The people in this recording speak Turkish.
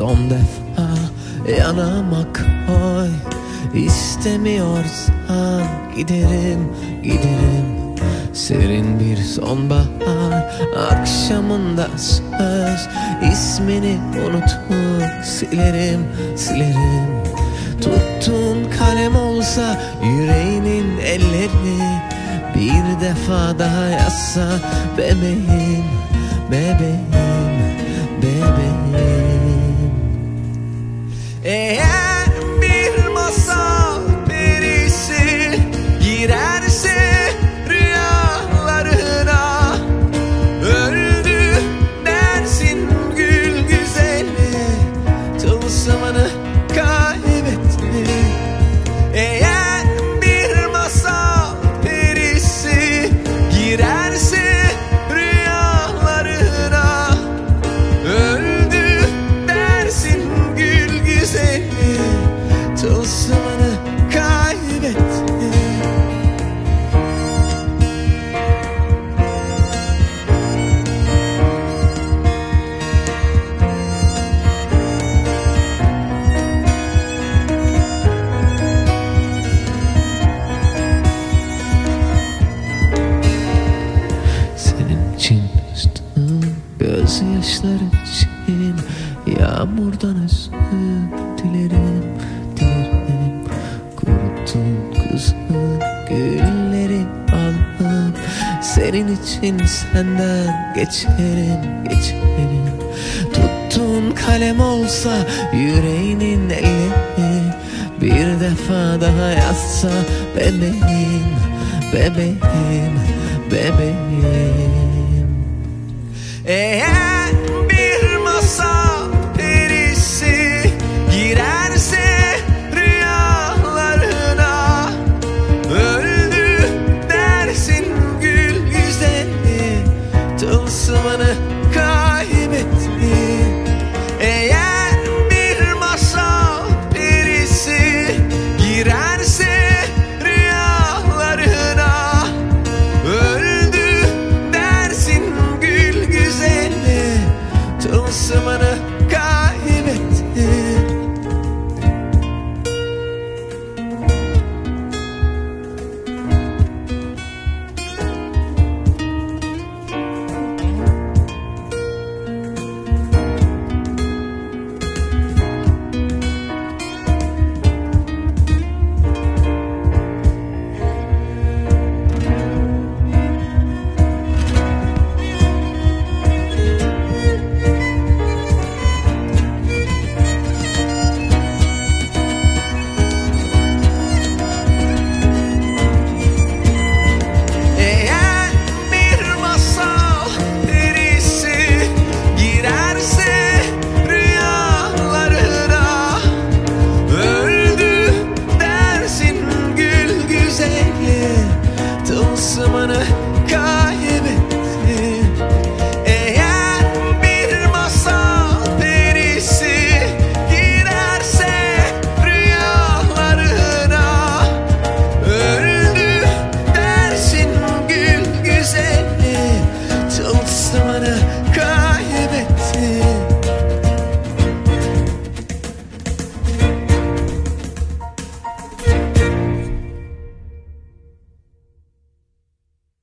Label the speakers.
Speaker 1: defa yanıma koy İstemiyorsan giderim giderim. Serin bir sonbahar akşamında söz. İsmini unutup silerim silerim. Tuttuğun kalem olsa yüreğinin elleri. Bir defa daha yazsa bebeğim bebeğim Tılsımını kaybetti Senin için üstüm gözyaşları için Yağmurdan özür dilerim Kızıl gülleri alıp Senin için senden geçerim, geçerim. Tuttuğun kalem olsa yüreğinin elleri Bir defa daha yazsa bebeğim, bebeğim, bebeğim. Eğer tılsımını kaybetti Eğer bir masal perisi girerse rüyalarına Öldü dersin gül güzeli. Tılsımını kaybetti Öldü